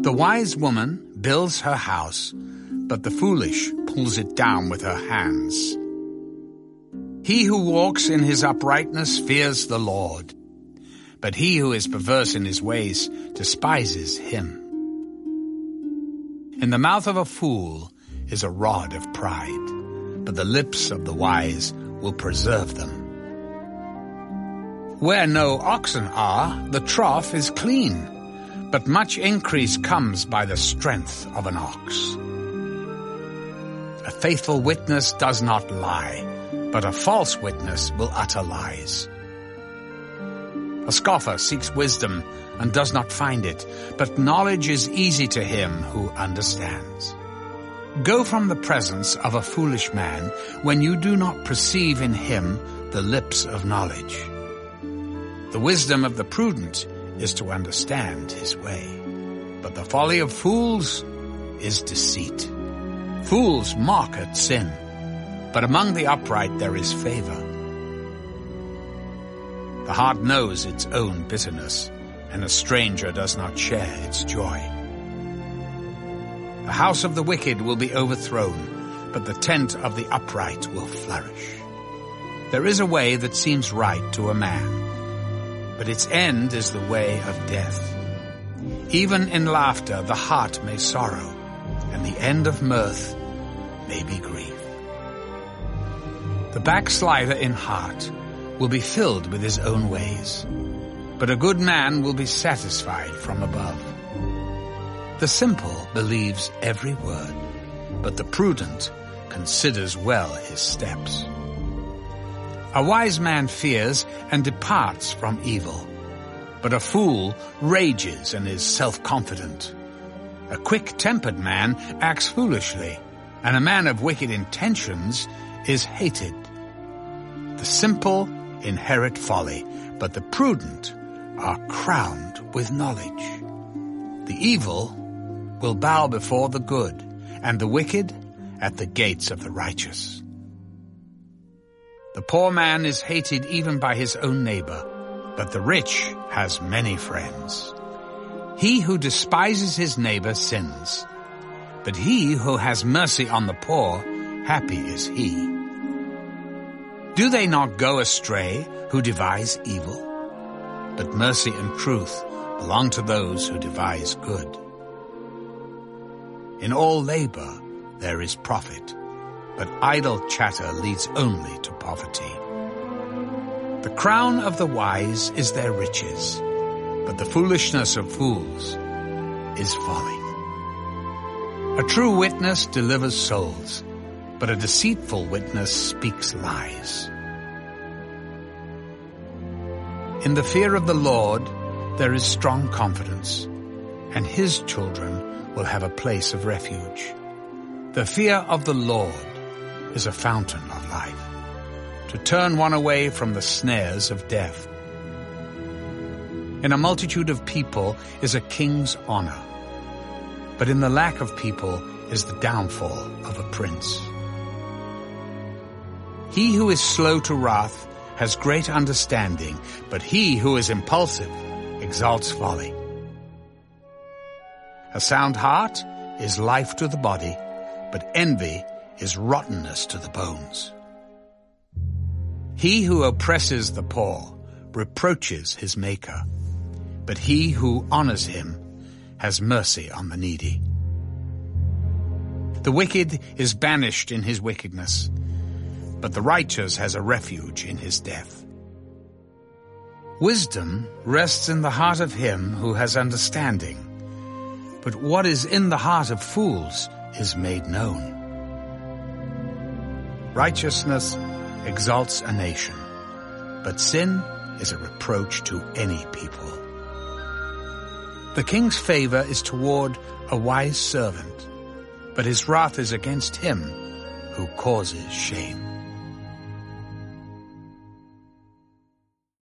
The wise woman builds her house, but the foolish pulls it down with her hands. He who walks in his uprightness fears the Lord, but he who is perverse in his ways despises him. In the mouth of a fool is a rod of pride, but the lips of the wise will preserve them. Where no oxen are, the trough is clean, but much increase comes by the strength of an ox. A faithful witness does not lie, but a false witness will utter lies. A scoffer seeks wisdom and does not find it, but knowledge is easy to him who understands. Go from the presence of a foolish man when you do not perceive in him the lips of knowledge. The wisdom of the prudent is to understand his way. But the folly of fools is deceit. Fools mock at sin, but among the upright there is favor. The heart knows its own bitterness, and a stranger does not share its joy. The house of the wicked will be overthrown, but the tent of the upright will flourish. There is a way that seems right to a man, but its end is the way of death. Even in laughter the heart may sorrow, and the end of mirth may be grief. The backslider in heart will be filled with his own ways, but a good man will be satisfied from above. The simple believes every word, but the prudent considers well his steps. A wise man fears and departs from evil, but a fool rages and is self-confident. A quick-tempered man acts foolishly, and a man of wicked intentions is hated. The simple inherit folly, but the prudent are crowned with knowledge. The evil will bow before the good, and the wicked at the gates of the righteous. The poor man is hated even by his own neighbor, but the rich has many friends. He who despises his neighbor sins, but he who has mercy on the poor, happy is he. Do they not go astray who devise evil? But mercy and truth belong to those who devise good. In all labor there is profit but idle chatter leads only to poverty. The crown of the wise is their riches, but the foolishness of fools is folly. A true witness delivers souls, but a deceitful witness speaks lies. In the fear of the Lord there is strong confidence, and his children will have a place of refuge. The fear of the Lord is a fountain of life, to turn one away from the snares of death. In a multitude of people is a king's honor, but in the lack of people is the downfall of a prince. He who is slow to wrath has great understanding, but he who is impulsive exalts folly. A sound heart is life to the body, but envy is rottenness to the bones. He who oppresses the poor reproaches his maker, but he who honors him has mercy on the needy. The wicked is banished in his wickedness, but the righteous has a refuge in his death. Wisdom rests in the heart of him who has understanding, but what is in the heart of fools is made known. Righteousness exalts a nation, but sin is a reproach to any people. The king's favor is toward a wise servant, but his wrath is against him who causes shame.